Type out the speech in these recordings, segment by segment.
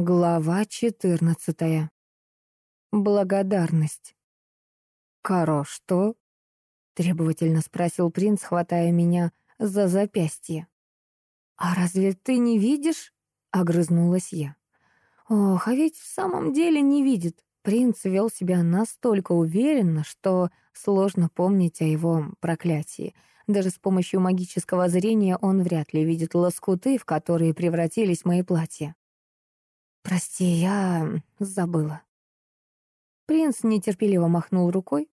Глава четырнадцатая. Благодарность. «Каро, что?» — требовательно спросил принц, хватая меня за запястье. «А разве ты не видишь?» — огрызнулась я. Ох, а ведь в самом деле не видит. Принц вел себя настолько уверенно, что сложно помнить о его проклятии. Даже с помощью магического зрения он вряд ли видит лоскуты, в которые превратились мои платья. «Прости, я забыла». Принц нетерпеливо махнул рукой.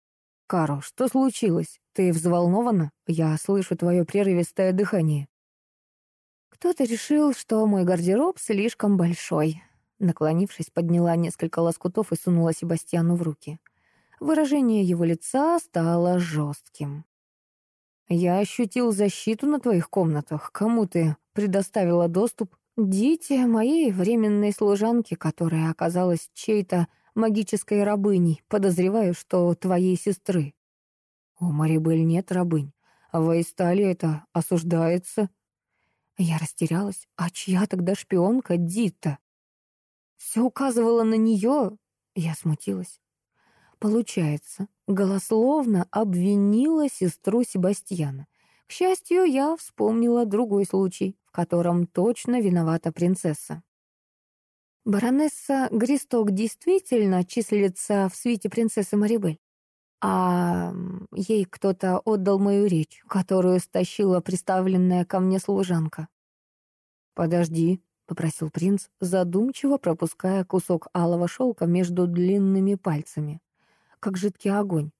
«Каро, что случилось? Ты взволнована? Я слышу твое прерывистое дыхание». Кто-то решил, что мой гардероб слишком большой. Наклонившись, подняла несколько лоскутов и сунула Себастьяну в руки. Выражение его лица стало жестким. «Я ощутил защиту на твоих комнатах. Кому ты предоставила доступ?» Дите, моей временной служанке, которая оказалась чьей-то магической рабыней, подозреваю, что твоей сестры. У Марибель нет рабынь, в Айстале это осуждается. Я растерялась. А чья тогда шпионка Дита? Все указывало на нее. Я смутилась. Получается, голословно обвинила сестру Себастьяна. К счастью, я вспомнила другой случай, котором точно виновата принцесса. Баронесса Гристок действительно числится в свите принцессы Марибель. А ей кто-то отдал мою речь, которую стащила приставленная ко мне служанка. «Подожди», — попросил принц, задумчиво пропуская кусок алого шелка между длинными пальцами, как жидкий огонь.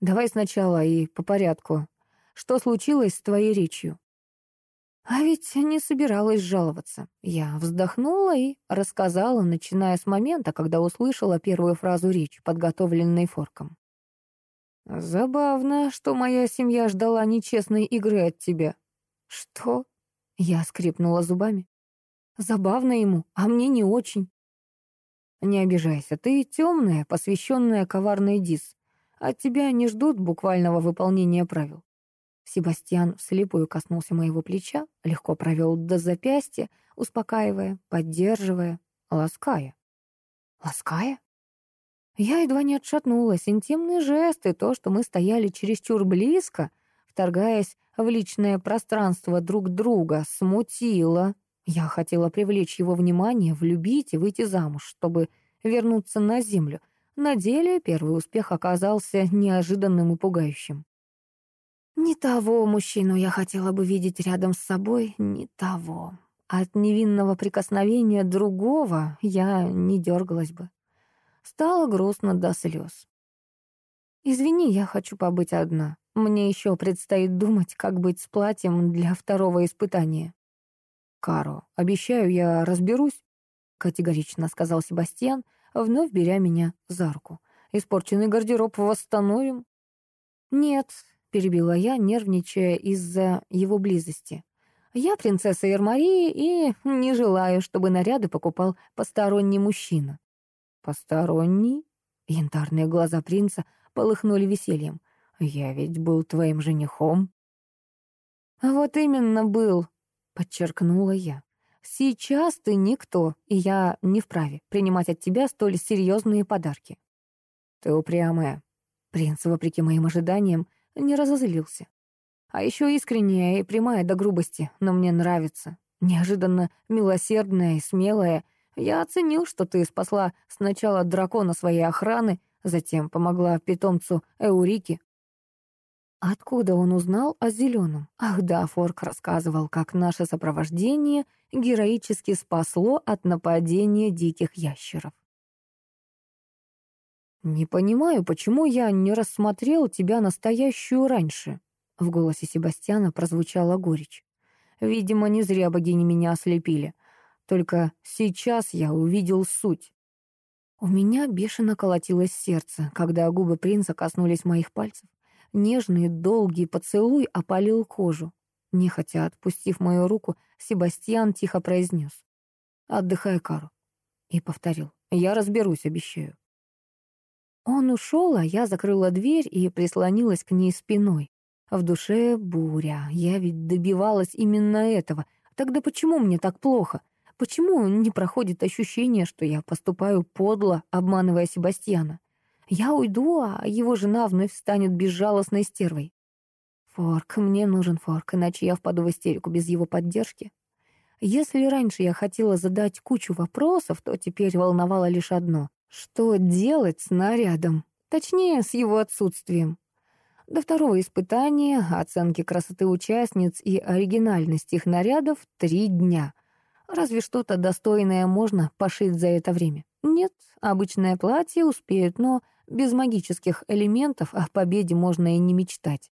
«Давай сначала и по порядку. Что случилось с твоей речью?» А ведь не собиралась жаловаться. Я вздохнула и рассказала, начиная с момента, когда услышала первую фразу речи, подготовленной форком. «Забавно, что моя семья ждала нечестной игры от тебя». «Что?» — я скрипнула зубами. «Забавно ему, а мне не очень». «Не обижайся, ты темная, посвященная коварной Дис. От тебя не ждут буквального выполнения правил. Себастьян вслепую коснулся моего плеча, легко провел до запястья, успокаивая, поддерживая, лаская. Лаская? Я едва не отшатнулась. Интимные жесты, то, что мы стояли чересчур близко, вторгаясь в личное пространство друг друга, смутило. Я хотела привлечь его внимание, влюбить и выйти замуж, чтобы вернуться на землю. На деле первый успех оказался неожиданным и пугающим. Не того мужчину я хотела бы видеть рядом с собой, не того. От невинного прикосновения другого я не дергалась бы. Стало грустно до слез. «Извини, я хочу побыть одна. Мне еще предстоит думать, как быть с платьем для второго испытания». «Каро, обещаю, я разберусь», — категорично сказал Себастьян, вновь беря меня за руку. «Испорченный гардероб восстановим». «Нет, перебила я, нервничая из-за его близости. Я принцесса Ермарии и не желаю, чтобы наряды покупал посторонний мужчина. Посторонний? Янтарные глаза принца полыхнули весельем. Я ведь был твоим женихом. А вот именно был, подчеркнула я. Сейчас ты никто, и я не вправе принимать от тебя столь серьезные подарки. Ты упрямая. Принц, вопреки моим ожиданиям, не разозлился. А еще искренняя и прямая до грубости, но мне нравится. Неожиданно милосердная и смелая. Я оценил, что ты спасла сначала дракона своей охраны, затем помогла питомцу Эурике. Откуда он узнал о зеленом? Ах да, Форк рассказывал, как наше сопровождение героически спасло от нападения диких ящеров. «Не понимаю, почему я не рассмотрел тебя настоящую раньше?» В голосе Себастьяна прозвучала горечь. «Видимо, не зря богини меня ослепили. Только сейчас я увидел суть». У меня бешено колотилось сердце, когда губы принца коснулись моих пальцев. Нежный, долгий поцелуй опалил кожу. Нехотя отпустив мою руку, Себастьян тихо произнес. «Отдыхай, Кару». И повторил. «Я разберусь, обещаю». Он ушел, а я закрыла дверь и прислонилась к ней спиной. В душе буря. Я ведь добивалась именно этого. Тогда почему мне так плохо? Почему не проходит ощущение, что я поступаю подло, обманывая Себастьяна? Я уйду, а его жена вновь станет безжалостной стервой. Форк, мне нужен Форк, иначе я впаду в истерику без его поддержки. Если раньше я хотела задать кучу вопросов, то теперь волновало лишь одно — что делать с нарядом? Точнее, с его отсутствием. До второго испытания, оценки красоты участниц и оригинальности их нарядов — три дня. Разве что-то достойное можно пошить за это время? Нет, обычное платье успеют, но без магических элементов о победе можно и не мечтать.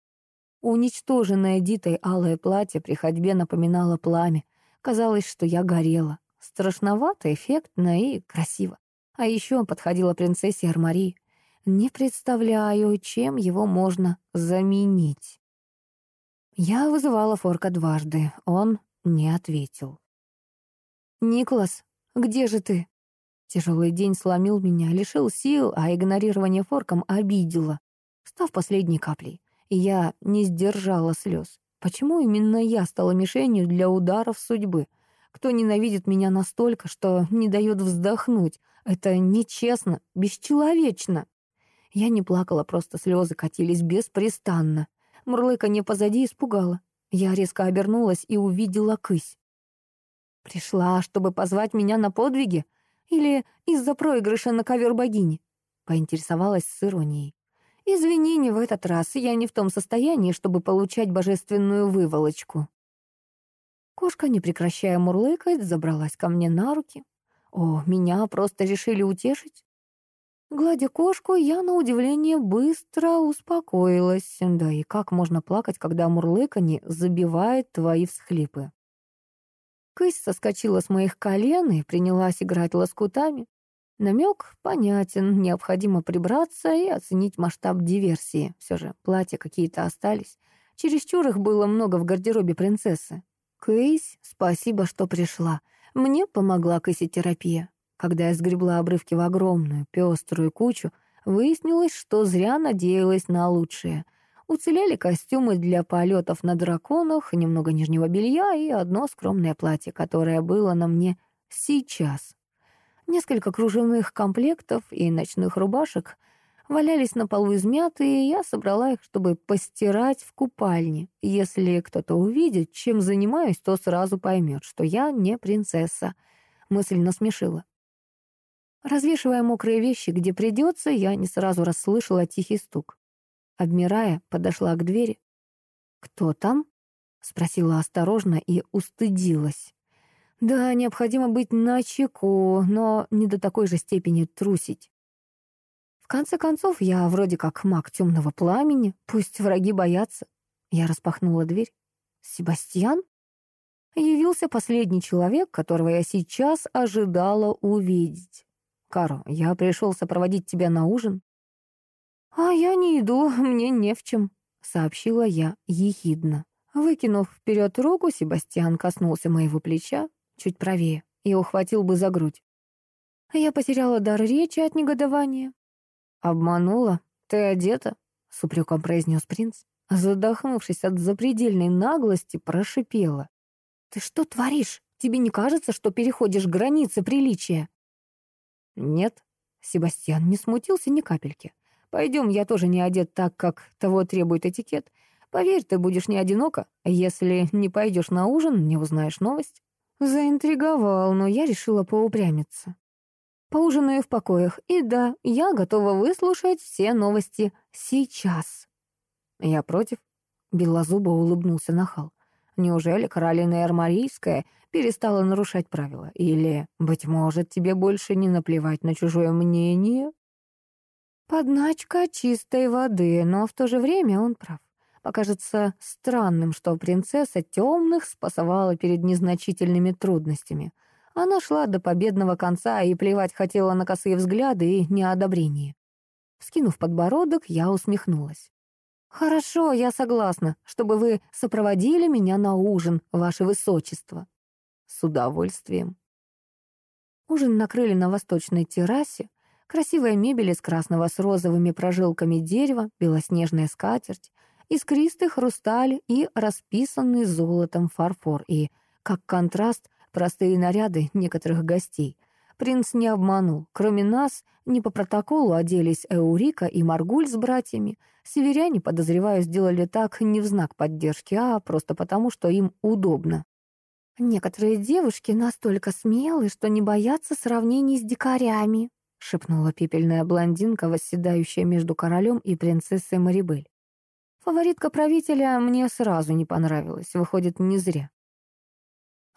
Уничтоженное Дитой алое платье при ходьбе напоминало пламя. Казалось, что я горела. Страшновато, эффектно и красиво. А еще подходила принцессе Армари. Не представляю, чем его можно заменить. Я вызывала Форка дважды. Он не ответил. «Никлас, где же ты?» Тяжелый день сломил меня, лишил сил, а игнорирование Форком обидело, став последней каплей. Я не сдержала слез. Почему именно я стала мишенью для ударов судьбы? Кто ненавидит меня настолько, что не дает вздохнуть? Это нечестно, бесчеловечно. Я не плакала, просто слезы катились беспрестанно. Мурлыканье позади испугало. Я резко обернулась и увидела кысь. Пришла, чтобы позвать меня на подвиги? Или из-за проигрыша на ковер богини? Поинтересовалась с иронией. Извини, не в этот раз. Я не в том состоянии, чтобы получать божественную выволочку. Кошка, не прекращая мурлыкать, забралась ко мне на руки. О, меня просто решили утешить? Гладя кошку, я, на удивление, быстро успокоилась. Да и как можно плакать, когда мурлыканье забивает твои всхлипы? Кысь соскочила с моих колен и принялась играть лоскутами. Намек понятен, необходимо прибраться и оценить масштаб диверсии. Все же платья какие-то остались. Чересчур их было много в гардеробе принцессы. Кейс, спасибо, что пришла. Мне помогла косетерапия. Когда я сгребла обрывки в огромную, пеструю кучу, выяснилось, что зря надеялась на лучшее. Уцелели костюмы для полетов на драконах, немного нижнего белья и одно скромное платье, которое было на мне сейчас. Несколько кружевных комплектов и ночных рубашек валялись на полу измятые, и я собрала их, чтобы постирать в купальне. Если кто-то увидит, чем занимаюсь, то сразу поймет, что я не принцесса. Мысль насмешила. Развешивая мокрые вещи, где придется, я не сразу расслышала тихий стук. Обмирая, подошла к двери. «Кто там?» — спросила осторожно и устыдилась. Да, необходимо быть начеку, но не до такой же степени трусить. Конце концов, я вроде как маг темного пламени, пусть враги боятся. Я распахнула дверь. Себастьян? Явился последний человек, которого я сейчас ожидала увидеть. Каро, я пришел сопроводить тебя на ужин. А я не иду, мне не в чем, сообщила я ехидно. Выкинув вперед руку, Себастьян коснулся моего плеча, чуть правее, и ухватил бы за грудь. Я потеряла дар речи от негодования. «Обманула? Ты одета?» — с упреком произнес принц. Задохнувшись от запредельной наглости, прошипела. «Ты что творишь? Тебе не кажется, что переходишь границы приличия?» «Нет», — Себастьян не смутился ни капельки. «Пойдем, я тоже не одет так, как того требует этикет. Поверь, ты будешь не одинока. Если не пойдешь на ужин, не узнаешь новость». Заинтриговал, но я решила поупрямиться. Поужинаю в покоях, и да, я готова выслушать все новости сейчас. Я против. Белозубо улыбнулся нахал. Неужели Каролина Эрмарийская перестала нарушать правила? Или, быть может, тебе больше не наплевать на чужое мнение? Подначка чистой воды, но в то же время он прав. Покажется странным, что принцесса темных спасовала перед незначительными трудностями. Она шла до победного конца и плевать хотела на косые взгляды и неодобрение. Скинув подбородок, я усмехнулась. «Хорошо, я согласна, чтобы вы сопроводили меня на ужин, ваше высочество». «С удовольствием». Ужин накрыли на восточной террасе. Красивая мебель из красного с розовыми прожилками дерева, белоснежная скатерть, искристый хрусталь и расписанный золотом фарфор, и, как контраст, простые наряды некоторых гостей. Принц не обманул. Кроме нас, не по протоколу оделись Эурика и Маргуль с братьями. Северяне, подозреваю, сделали так не в знак поддержки, а просто потому, что им удобно. «Некоторые девушки настолько смелы, что не боятся сравнений с дикарями», — шепнула пепельная блондинка, восседающая между королем и принцессой Марибель. Фаворитка правителя мне сразу не понравилась, выходит, не зря.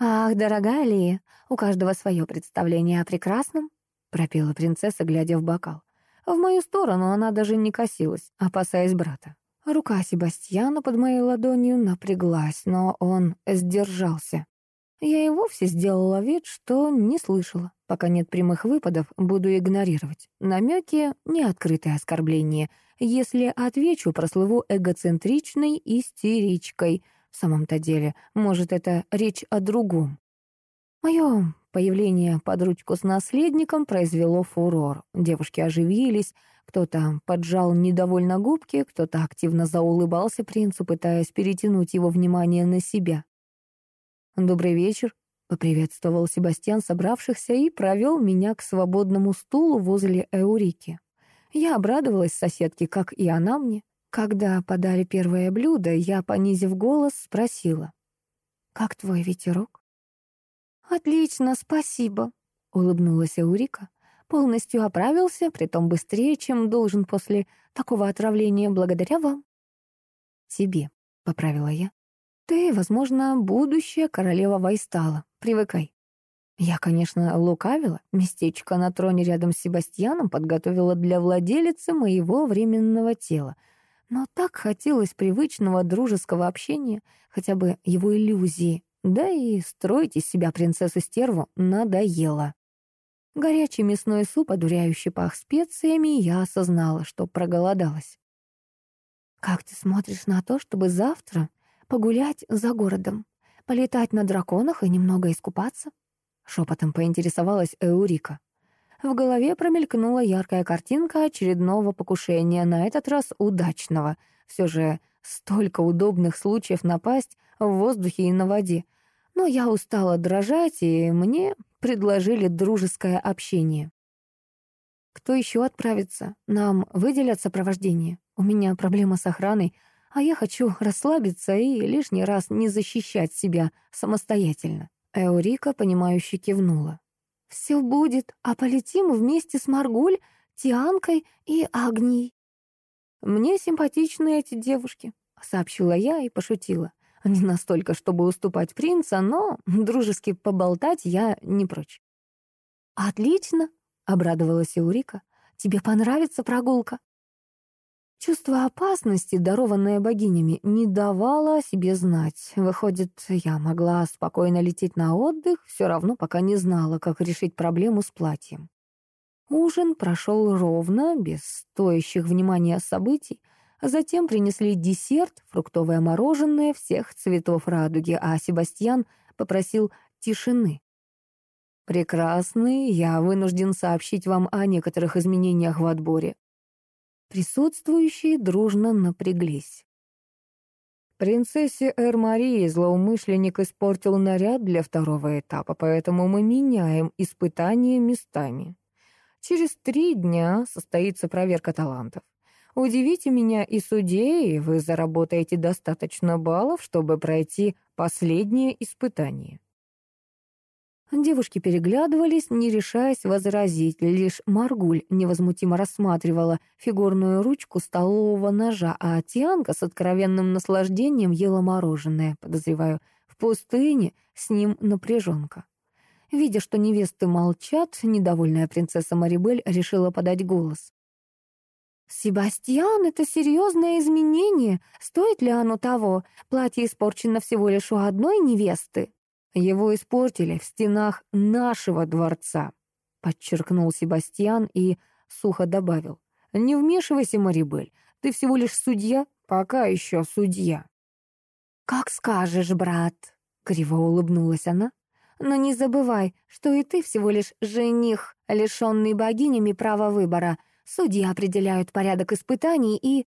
«Ах, дорогая Лия, у каждого свое представление о прекрасном», — пропела принцесса, глядя в бокал. В мою сторону она даже не косилась, опасаясь брата. Рука Себастьяна под моей ладонью напряглась, но он сдержался. Я и вовсе сделала вид, что не слышала. Пока нет прямых выпадов, буду игнорировать. Намеки — неоткрытое оскорбление. Если отвечу, прослыву эгоцентричной истеричкой. В самом-то деле, может, это речь о другом. Мое появление под ручку с наследником произвело фурор. Девушки оживились, кто-то поджал недовольно губки, кто-то активно заулыбался принцу, пытаясь перетянуть его внимание на себя. «Добрый вечер», — поприветствовал Себастьян собравшихся и провел меня к свободному стулу возле Эурики. Я обрадовалась соседке, как и она мне. Когда подали первое блюдо, я, понизив голос, спросила. «Как твой ветерок?» «Отлично, спасибо», — улыбнулась Эурика. «Полностью оправился, притом быстрее, чем должен после такого отравления благодаря вам». «Тебе», — поправила я. Ты, возможно, будущая королева Вайстала. Привыкай. Я, конечно, лукавила. Местечко на троне рядом с Себастьяном подготовила для владелицы моего временного тела. Но так хотелось привычного дружеского общения, хотя бы его иллюзии. Да и строить из себя принцессу-стерву надоело. Горячий мясной суп, одуряющий пах специями, я осознала, что проголодалась. «Как ты смотришь на то, чтобы завтра Погулять за городом, полетать на драконах и немного искупаться?» Шепотом поинтересовалась Эурика. В голове промелькнула яркая картинка очередного покушения, на этот раз удачного. Все же столько удобных случаев напасть в воздухе и на воде. Но я устала дрожать, и мне предложили дружеское общение. «Кто еще отправится? Нам выделят сопровождение. У меня проблема с охраной, а я хочу расслабиться и лишний раз не защищать себя самостоятельно. Эурика, понимающе кивнула. «Все будет, а полетим вместе с Маргуль, Тианкой и Агнией». «Мне симпатичны эти девушки», — сообщила я и пошутила. Не настолько, чтобы уступать принца, но дружески поболтать я не прочь. «Отлично», — обрадовалась Эурика. «Тебе понравится прогулка?» Чувство опасности, дарованное богинями, не давало о себе знать. Выходит, я могла спокойно лететь на отдых, все равно пока не знала, как решить проблему с платьем. Ужин прошел ровно, без стоящих внимания событий, а затем принесли десерт, фруктовое мороженое всех цветов радуги, а Себастьян попросил тишины. «Прекрасный, я вынужден сообщить вам о некоторых изменениях в отборе. Присутствующие дружно напряглись. Принцессе Эр-Марии злоумышленник испортил наряд для второго этапа, поэтому мы меняем испытания местами. Через три дня состоится проверка талантов. Удивите меня и судей, и вы заработаете достаточно баллов, чтобы пройти последнее испытание. Девушки переглядывались, не решаясь возразить. Лишь Маргуль невозмутимо рассматривала фигурную ручку столового ножа, а Тианка с откровенным наслаждением ела мороженое, подозреваю, в пустыне с ним напряженка. Видя, что невесты молчат, недовольная принцесса Марибель решила подать голос. «Себастьян, это серьезное изменение. Стоит ли оно того? Платье испорчено всего лишь у одной невесты». Его испортили в стенах нашего дворца, подчеркнул Себастьян и сухо добавил. Не вмешивайся, Марибель, ты всего лишь судья, пока еще судья. Как скажешь, брат, криво улыбнулась она. Но не забывай, что и ты всего лишь жених, лишенный богинями права выбора. Судьи определяют порядок испытаний и...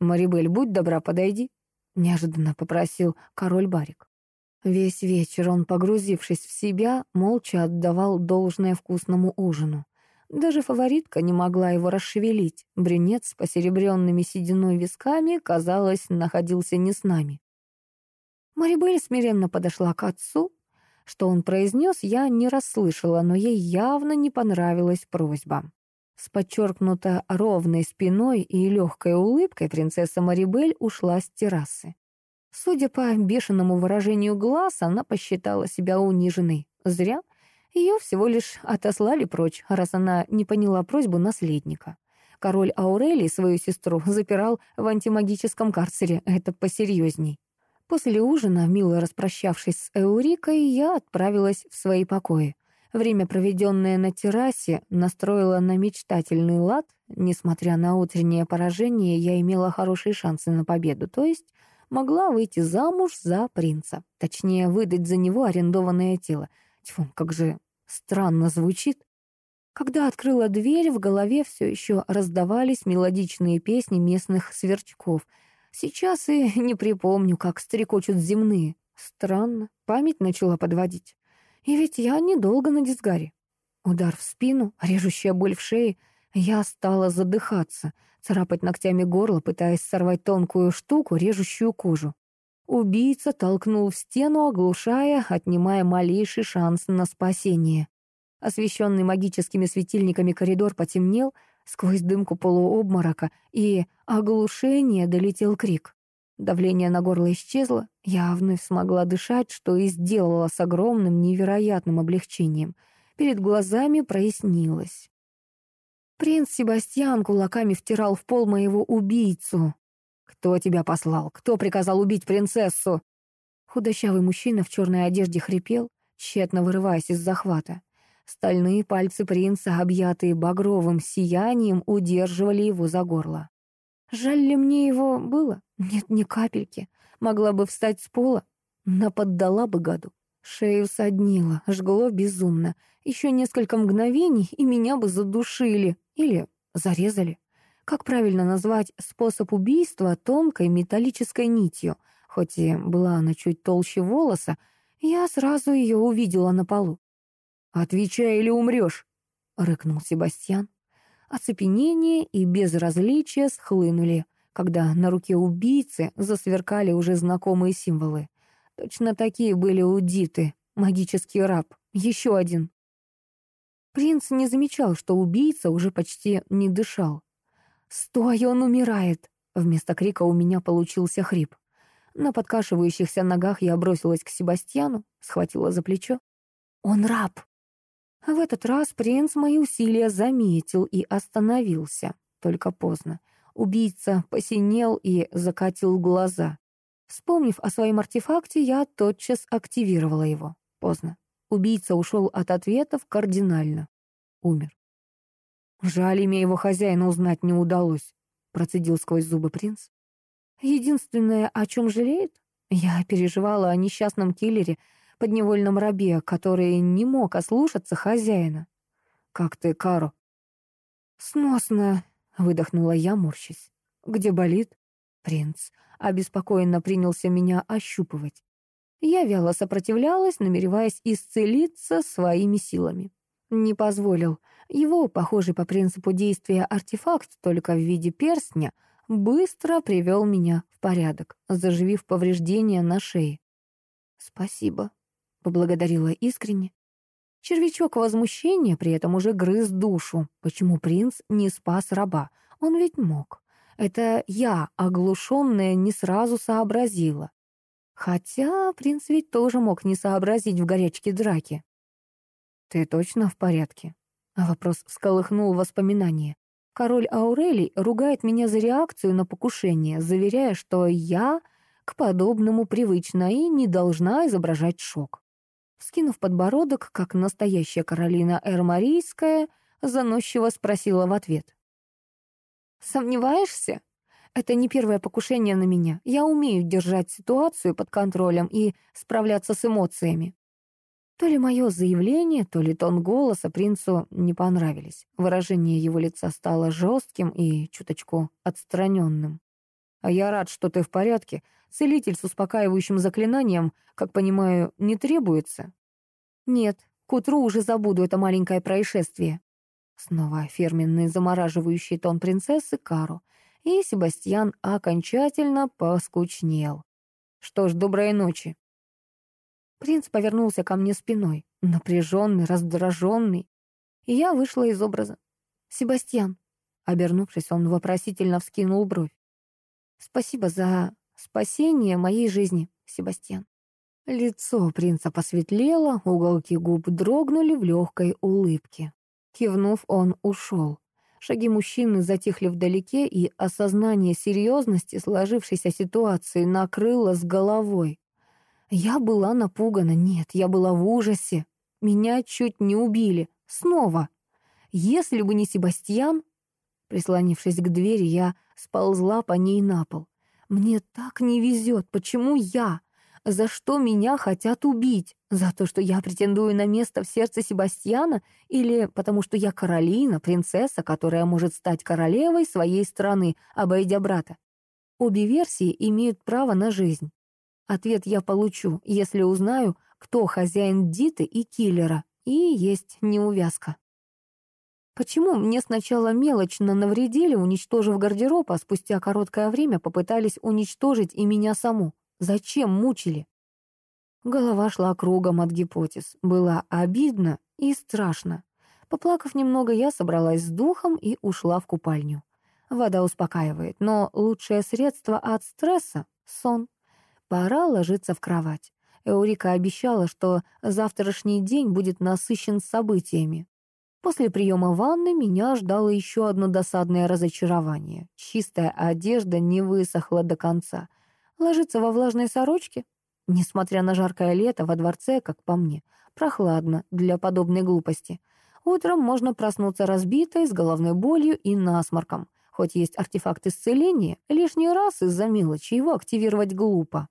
«Марибель, будь добра, подойди», — неожиданно попросил король Барик. Весь вечер он, погрузившись в себя, молча отдавал должное вкусному ужину. Даже фаворитка не могла его расшевелить. Брюнет с посеребренными сединой висками, казалось, находился не с нами. Марибель смиренно подошла к отцу. Что он произнес, я не расслышала, но ей явно не понравилась просьба. С подчеркнуто ровной спиной и легкой улыбкой принцесса Марибель ушла с террасы. Судя по бешеному выражению глаз, она посчитала себя униженной. Зря. Ее всего лишь отослали прочь, раз она не поняла просьбу наследника. Король Аурелий свою сестру запирал в антимагическом карцере, это посерьезней. После ужина, мило распрощавшись с Эурикой, я отправилась в свои покои. Время, проведенное на террасе, настроило на мечтательный лад. Несмотря на утреннее поражение, я имела хорошие шансы на победу, то есть могла выйти замуж за принца. Точнее, выдать за него арендованное тело. Тьфу, как же странно звучит. Когда открыла дверь, в голове все еще раздавались мелодичные песни местных сверчков. Сейчас и не припомню, как стрекочут земные. Странно, память начала подводить. И ведь я недолго на дисгаре. Удар в спину, режущая боль в шее. Я стала задыхаться, царапать ногтями горло, пытаясь сорвать тонкую штуку, режущую кожу. Убийца толкнул в стену, оглушая, отнимая малейший шанс на спасение. Освещенный магическими светильниками коридор потемнел, сквозь дымку полуобморока, и оглушение долетел крик. Давление на горло исчезло, я вновь смогла дышать, что и сделала с огромным невероятным облегчением. Перед глазами прояснилось. Принц Себастьян кулаками втирал в пол моего убийцу. «Кто тебя послал? Кто приказал убить принцессу?» Худощавый мужчина в черной одежде хрипел, тщетно вырываясь из захвата. Стальные пальцы принца, объятые багровым сиянием, удерживали его за горло. Жаль ли мне его было? Нет, ни капельки. Могла бы встать с пола, наподдала бы гаду. Шею соднило, жгло безумно. Еще несколько мгновений, и меня бы задушили или зарезали. Как правильно назвать способ убийства тонкой металлической нитью? Хоть и была она чуть толще волоса, я сразу ее увидела на полу. «Отвечай или умрешь!» — рыкнул Себастьян. Оцепенение и безразличие схлынули, когда на руке убийцы засверкали уже знакомые символы. Точно такие были у Диты, магический раб, еще один. Принц не замечал, что убийца уже почти не дышал. «Стой, он умирает!» Вместо крика у меня получился хрип. На подкашивающихся ногах я бросилась к Себастьяну, схватила за плечо. «Он раб!» В этот раз принц мои усилия заметил и остановился. Только поздно. Убийца посинел и закатил глаза. Вспомнив о своем артефакте, я тотчас активировала его. Поздно. Убийца ушел от ответов кардинально. Умер. «Жаль, имя его хозяина узнать не удалось», — процедил сквозь зубы принц. «Единственное, о чем жалеет? Я переживала о несчастном киллере, подневольном рабе, который не мог ослушаться хозяина. «Как ты, Каро?» «Сносно», — выдохнула я, морщись. «Где болит?» Принц обеспокоенно принялся меня ощупывать. Я вяло сопротивлялась, намереваясь исцелиться своими силами. Не позволил. Его, похожий по принципу действия артефакт, только в виде перстня, быстро привел меня в порядок, заживив повреждения на шее. «Спасибо», поблагодарила искренне. Червячок возмущения при этом уже грыз душу. Почему принц не спас раба? Он ведь мог. Это я, оглушенная, не сразу сообразила. Хотя принц ведь тоже мог не сообразить в горячке драки. «Ты точно в порядке?» Вопрос всколыхнул воспоминания. Король Аурелий ругает меня за реакцию на покушение, заверяя, что я к подобному привычна и не должна изображать шок. Вскинув подбородок, как настоящая Каролина Эрмарийская, заносчиво спросила в ответ. «Сомневаешься? Это не первое покушение на меня. Я умею держать ситуацию под контролем и справляться с эмоциями». То ли мое заявление, то ли тон голоса принцу не понравились. Выражение его лица стало жестким и чуточку отстраненным. А я рад, что ты в порядке. Целитель с успокаивающим заклинанием, как понимаю, не требуется? Нет, к утру уже забуду это маленькое происшествие. Снова фирменный замораживающий тон принцессы Кару, и Себастьян окончательно поскучнел. Что ж, доброй ночи. Принц повернулся ко мне спиной, напряженный, раздраженный, и я вышла из образа. «Себастьян», обернувшись, он вопросительно вскинул бровь. «Спасибо за спасение моей жизни, Себастьян». Лицо принца посветлело, уголки губ дрогнули в легкой улыбке. Кивнув, он ушел. Шаги мужчины затихли вдалеке, и осознание серьезности сложившейся ситуации накрыло с головой. Я была напугана, нет, я была в ужасе. Меня чуть не убили. Снова. Если бы не Себастьян... Прислонившись к двери, я сползла по ней на пол. Мне так не везет. Почему я? За что меня хотят убить? За то, что я претендую на место в сердце Себастьяна? Или потому что я Каролина, принцесса, которая может стать королевой своей страны, обойдя брата? Обе версии имеют право на жизнь. Ответ я получу, если узнаю, кто хозяин Диты и киллера, и есть неувязка. Почему мне сначала мелочно навредили, уничтожив гардероб, а спустя короткое время попытались уничтожить и меня саму? Зачем мучили? Голова шла кругом от гипотез. Было обидно и страшно. Поплакав немного, я собралась с духом и ушла в купальню. Вода успокаивает, но лучшее средство от стресса — сон. Пора ложиться в кровать. Эурика обещала, что завтрашний день будет насыщен событиями. После приема ванны меня ждало еще одно досадное разочарование. Чистая одежда не высохла до конца. Ложиться во влажной сорочке? Несмотря на жаркое лето, во дворце, как по мне, прохладно для подобной глупости. Утром можно проснуться разбитой, с головной болью и насморком. Хоть есть артефакт исцеления, лишний раз из-за мелочи его активировать глупо.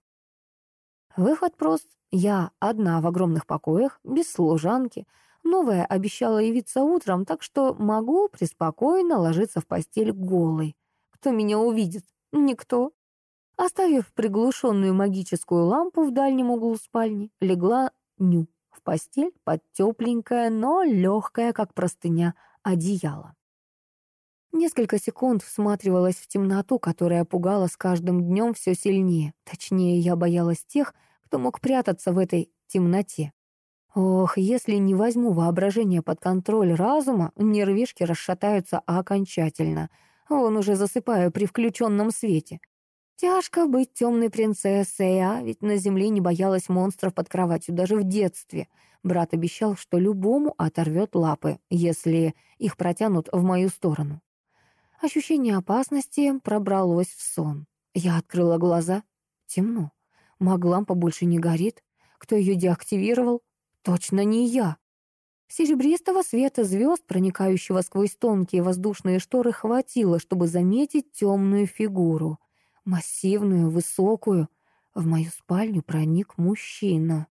Выход прост. Я одна в огромных покоях, без служанки. Новая обещала явиться утром, так что могу преспокойно ложиться в постель голой. Кто меня увидит? Никто. Оставив приглушенную магическую лампу в дальнем углу спальни, легла ню в постель под тепленькое, но легкое, как простыня, одеяло. Несколько секунд всматривалась в темноту, которая пугала с каждым днем все сильнее. Точнее, я боялась тех, кто мог прятаться в этой темноте. Ох, если не возьму воображение под контроль разума, нервишки расшатаются окончательно. Вон уже засыпаю при включенном свете. Тяжко быть темной принцессой, а ведь на земле не боялась монстров под кроватью даже в детстве. Брат обещал, что любому оторвет лапы, если их протянут в мою сторону. Ощущение опасности пробралось в сон. Я открыла глаза. Темно. Маглампа больше не горит. Кто ее деактивировал? Точно не я. Серебристого света звезд, проникающего сквозь тонкие воздушные шторы, хватило, чтобы заметить темную фигуру — массивную, высокую. В мою спальню проник мужчина.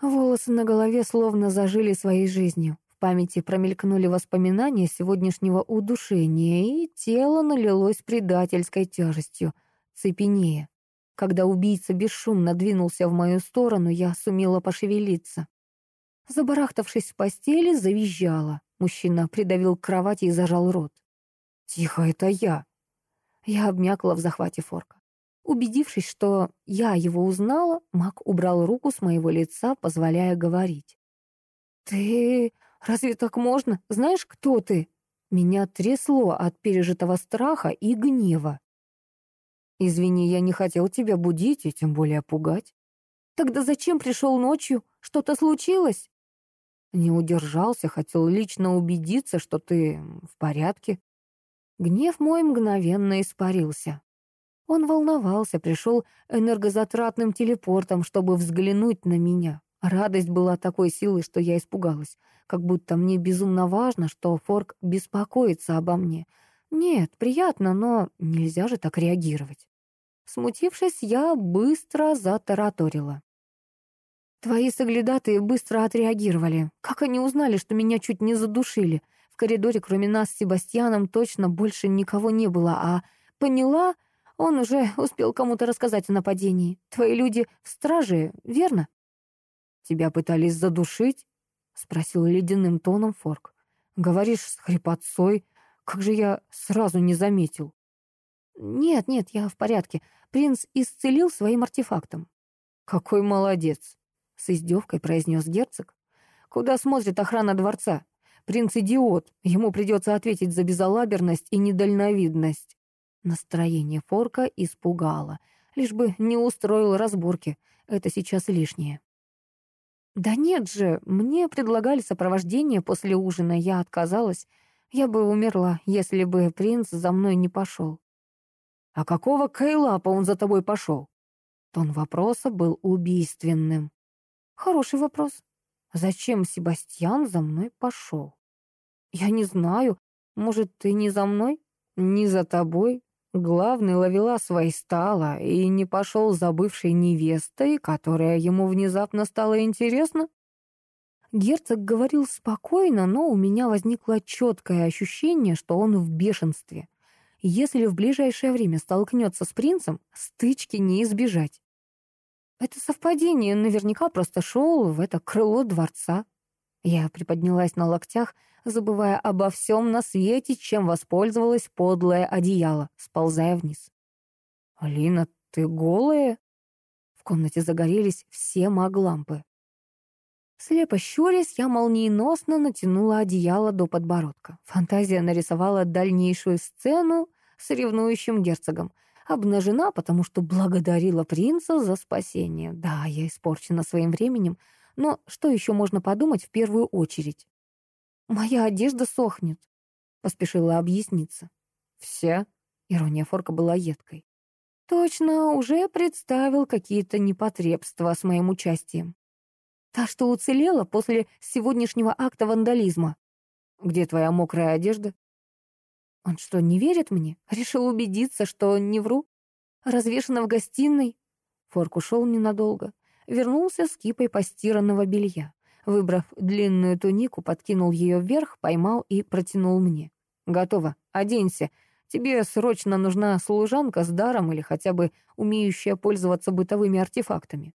Волосы на голове словно зажили своей жизнью. В памяти промелькнули воспоминания сегодняшнего удушения, и тело налилось предательской тяжестью, цепенея. Когда убийца бесшумно двинулся в мою сторону, я сумела пошевелиться. Забарахтавшись в постели, завизжала. Мужчина придавил к кровати и зажал рот. «Тихо, это я!» Я обмякла в захвате форка. Убедившись, что я его узнала, маг убрал руку с моего лица, позволяя говорить. «Ты... разве так можно? Знаешь, кто ты?» Меня трясло от пережитого страха и гнева. «Извини, я не хотел тебя будить и тем более пугать». «Тогда зачем пришел ночью? Что-то случилось?» Не удержался, хотел лично убедиться, что ты в порядке. Гнев мой мгновенно испарился. Он волновался, пришел энергозатратным телепортом, чтобы взглянуть на меня. Радость была такой силой, что я испугалась, как будто мне безумно важно, что Форк беспокоится обо мне. Нет, приятно, но нельзя же так реагировать. Смутившись, я быстро затараторила. Твои соглядатые быстро отреагировали. Как они узнали, что меня чуть не задушили? Коридоре, кроме нас с Себастьяном, точно больше никого не было, а поняла, Он уже успел кому-то рассказать о нападении. Твои люди в страже, верно?» «Тебя пытались задушить?» — спросил ледяным тоном Форк. «Говоришь с хрипотцой. Как же я сразу не заметил?» «Нет, нет, я в порядке. Принц исцелил своим артефактом». «Какой молодец!» — с издевкой произнес герцог. «Куда смотрит охрана дворца? Принц идиот. Ему придется ответить за безалаберность и недальновидность». Настроение Форка испугало. Лишь бы не устроил разборки. Это сейчас лишнее. «Да нет же, мне предлагали сопровождение после ужина, я отказалась. Я бы умерла, если бы принц за мной не пошел». «А какого Кайлапа он за тобой пошел?» Тон вопроса был убийственным. «Хороший вопрос. Зачем Себастьян за мной пошел?» «Я не знаю. Может, ты не за мной?» «Не за тобой. Главный ловила свои стала и не пошел за бывшей невестой, которая ему внезапно стала интересна?» Герцог говорил спокойно, но у меня возникло четкое ощущение, что он в бешенстве. Если в ближайшее время столкнется с принцем, стычки не избежать. Это совпадение наверняка просто шел в это крыло дворца. Я приподнялась на локтях, забывая обо всем на свете, чем воспользовалась подлое одеяло, сползая вниз. «Алина, ты голая?» В комнате загорелись все маглампы. Слепо щурясь, я молниеносно натянула одеяло до подбородка. Фантазия нарисовала дальнейшую сцену с ревнующим герцогом. Обнажена, потому что благодарила принца за спасение. Да, я испорчена своим временем, но что еще можно подумать в первую очередь? «Моя одежда сохнет», — поспешила объясниться. «Вся?» — ирония Форка была едкой. «Точно, уже представил какие-то непотребства с моим участием. Та, что уцелела после сегодняшнего акта вандализма. Где твоя мокрая одежда?» Он что, не верит мне? Решил убедиться, что не вру? Развешена в гостиной? Форк ушел ненадолго. Вернулся с кипой постиранного белья. Выбрав длинную тунику, подкинул ее вверх, поймал и протянул мне. «Готово. Оденься. Тебе срочно нужна служанка с даром или хотя бы умеющая пользоваться бытовыми артефактами».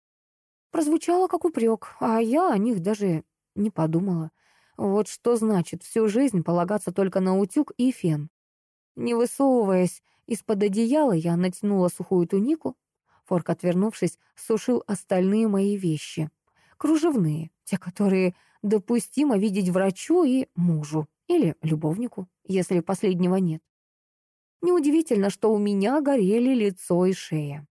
Прозвучало как упрек, а я о них даже не подумала. Вот что значит всю жизнь полагаться только на утюг и фен. Не высовываясь из-под одеяла, я натянула сухую тунику. Форк, отвернувшись, сушил остальные мои вещи. Кружевные, те, которые допустимо видеть врачу и мужу, или любовнику, если последнего нет. Неудивительно, что у меня горели лицо и шея.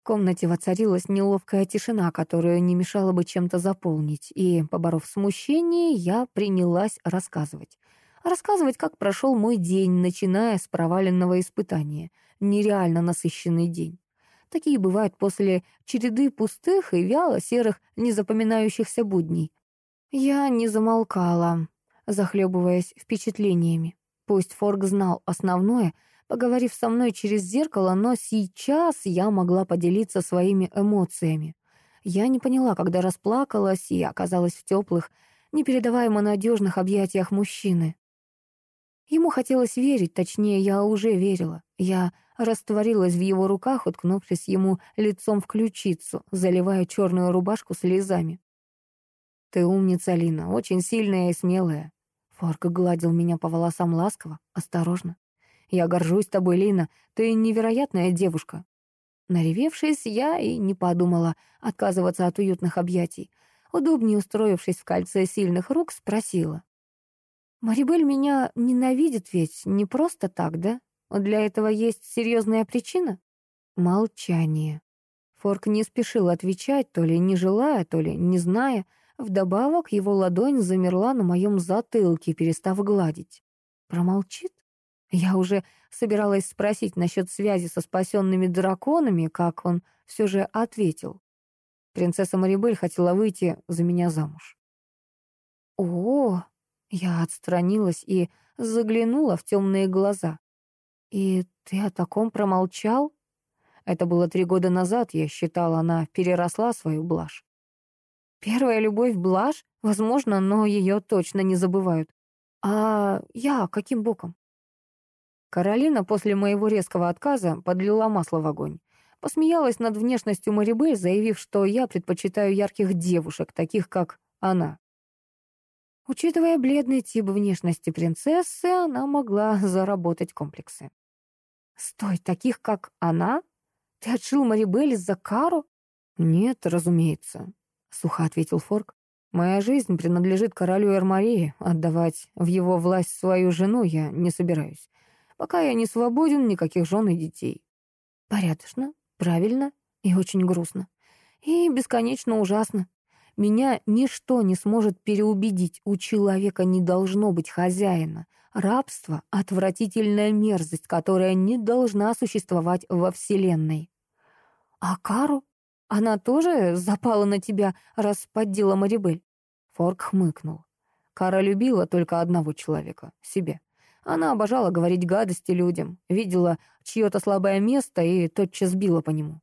В комнате воцарилась неловкая тишина, которую не мешало бы чем-то заполнить, и, поборов смущение, я принялась рассказывать. Рассказывать, как прошел мой день, начиная с проваленного испытания. Нереально насыщенный день. Такие бывают после череды пустых и вяло-серых, незапоминающихся будней. Я не замолкала, захлебываясь впечатлениями. Пусть Форк знал основное, поговорив со мной через зеркало, но сейчас я могла поделиться своими эмоциями. Я не поняла, когда расплакалась и оказалась в теплых, непередаваемо надежных объятиях мужчины. Ему хотелось верить, точнее, я уже верила. Я растворилась в его руках, уткнувшись ему лицом в ключицу, заливая черную рубашку слезами. «Ты умница, Лина, очень сильная и смелая». Форк гладил меня по волосам ласково, осторожно. «Я горжусь тобой, Лина, ты невероятная девушка». Наревевшись, я и не подумала отказываться от уютных объятий. Удобнее устроившись в кольце сильных рук, спросила. «Марибель меня ненавидит ведь не просто так, да? Для этого есть серьезная причина?» Молчание. Форк не спешил отвечать, то ли не желая, то ли не зная. Вдобавок его ладонь замерла на моем затылке, перестав гладить. Промолчит? Я уже собиралась спросить насчет связи со спасенными драконами, как он все же ответил. Принцесса Марибель хотела выйти за меня замуж. О, я отстранилась и заглянула в темные глаза. «И ты о таком промолчал?» Это было три года назад, я считала, она переросла свою блажь. Первая любовь — блажь? Возможно, но ее точно не забывают. А я каким боком? Каролина после моего резкого отказа подлила масло в огонь. Посмеялась над внешностью Марибель, заявив, что я предпочитаю ярких девушек, таких как она. Учитывая бледный тип внешности принцессы, она могла заработать комплексы. «Стой, таких как она? Ты отшил Марибель за кару?» «Нет, разумеется», — сухо ответил Форк. «Моя жизнь принадлежит королю Эрмарии. Отдавать в его власть свою жену я не собираюсь. Пока я не свободен, никаких жен и детей». «Порядочно, правильно и очень грустно. И бесконечно ужасно. Меня ничто не сможет переубедить. У человека не должно быть хозяина. Рабство — отвратительная мерзость, которая не должна существовать во Вселенной. А Кару? Она тоже запала на тебя, раз поддела Марибель? Форк хмыкнул. Кара любила только одного человека — себе. Она обожала говорить гадости людям, видела чье-то слабое место и тотчас била по нему.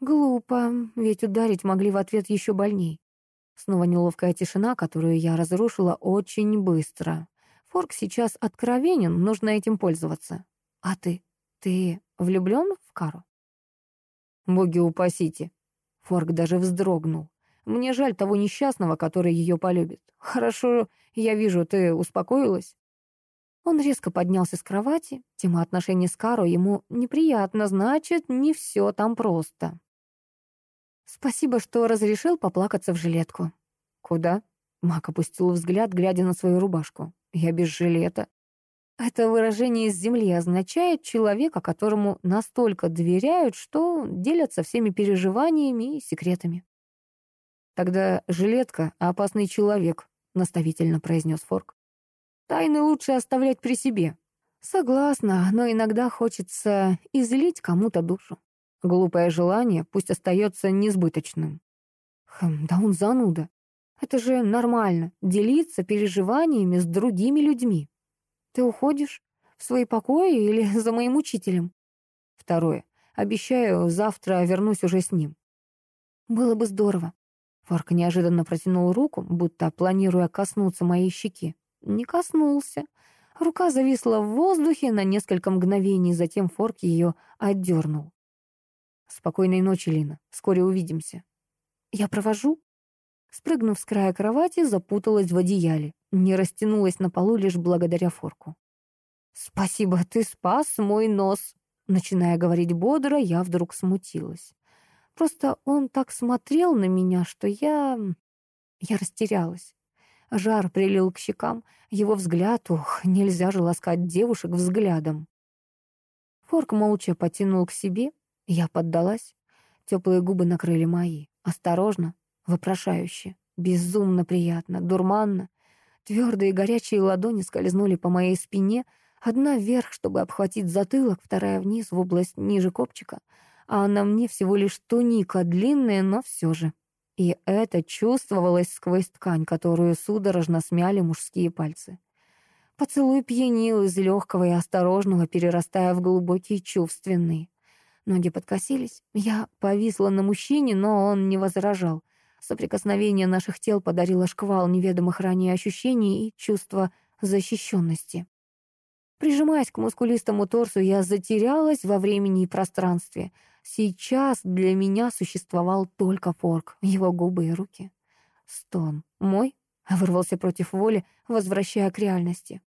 Глупо, ведь ударить могли в ответ еще больней. Снова неловкая тишина, которую я разрушила очень быстро. Форк сейчас откровенен, нужно этим пользоваться. А ты? Ты влюблен в Кару? Боги упасите. Форк даже вздрогнул. Мне жаль того несчастного, который ее полюбит. Хорошо, я вижу, ты успокоилась? Он резко поднялся с кровати. Тема отношений с Каро ему неприятно, значит, не все там просто. «Спасибо, что разрешил поплакаться в жилетку». «Куда?» Мак опустил взгляд, глядя на свою рубашку. «Я без жилета». Это выражение из земли означает человека, которому настолько доверяют, что делятся всеми переживаниями и секретами. «Тогда жилетка — опасный человек», — наставительно произнес Форк. «Тайны лучше оставлять при себе». «Согласна, но иногда хочется излить кому-то душу». Глупое желание пусть остается несбыточным. Хм, да он зануда. Это же нормально, делиться переживаниями с другими людьми. Ты уходишь в свои покои или за моим учителем? Второе. Обещаю, завтра вернусь уже с ним. Было бы здорово. Фарк неожиданно протянул руку, будто планируя коснуться моей щеки. Не коснулся. Рука зависла в воздухе на несколько мгновений, затем Форк ее отдернул. «Спокойной ночи, Лина. Вскоре увидимся». «Я провожу?» Спрыгнув с края кровати, запуталась в одеяле. Не растянулась на полу лишь благодаря форку. «Спасибо, ты спас мой нос!» Начиная говорить бодро, я вдруг смутилась. Просто он так смотрел на меня, что я... Я растерялась. Жар прилил к щекам, его взгляд, ух, нельзя же ласкать девушек взглядом. Форк молча потянул к себе, я поддалась. Теплые губы накрыли мои. Осторожно, вопрошающе, безумно приятно, дурманно. Твердые горячие ладони скользнули по моей спине, одна вверх, чтобы обхватить затылок, вторая вниз, в область ниже копчика, а на мне всего лишь туника, длинная, но все же. И это чувствовалось сквозь ткань, которую судорожно смяли мужские пальцы. Поцелуй пьянил из легкого и осторожного, перерастая в глубокий чувственный. Ноги подкосились. Я повисла на мужчине, но он не возражал. Соприкосновение наших тел подарило шквал неведомых ранее ощущений и чувства защищенности. Прижимаясь к мускулистому торсу, я затерялась во времени и пространстве. Сейчас для меня существовал только Форк, его губы и руки. Стон. Мой? Вырвался против воли, возвращая к реальности.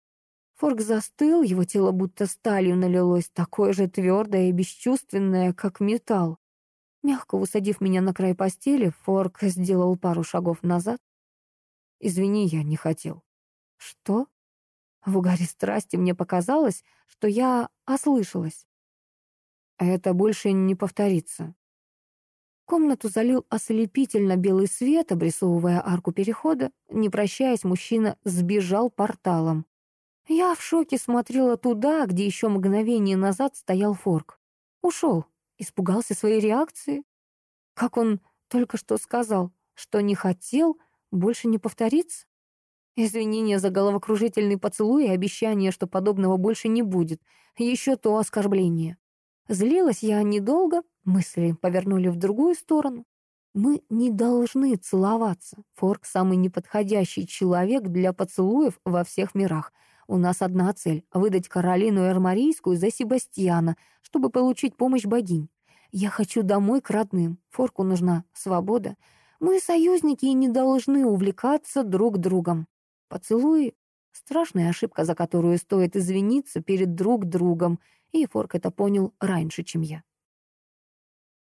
Форк застыл, его тело будто сталью налилось, такое же твердое и бесчувственное, как металл. Мягко усадив меня на край постели, Форк сделал пару шагов назад. «Извини, я не хотел». «Что?» В угаре страсти мне показалось, что я ослышалась. Это больше не повторится. Комнату залил ослепительно белый свет, обрисовывая арку перехода. Не прощаясь, мужчина сбежал порталом. Я в шоке смотрела туда, где еще мгновение назад стоял Форк. Ушел, испугался своей реакции. Как он только что сказал, что не хотел, больше не повторится? Извинения за головокружительный поцелуй и обещание, что подобного больше не будет. Еще то оскорбление. Злилась я недолго, мысли повернули в другую сторону. Мы не должны целоваться. Форк — самый неподходящий человек для поцелуев во всех мирах — У нас одна цель — выдать Каролину Эрмарийскую за Себастьяна, чтобы получить помощь богинь. Я хочу домой к родным. Форку нужна свобода. Мы союзники и не должны увлекаться друг другом. Поцелуй — страшная ошибка, за которую стоит извиниться перед друг другом, и Форк это понял раньше, чем я.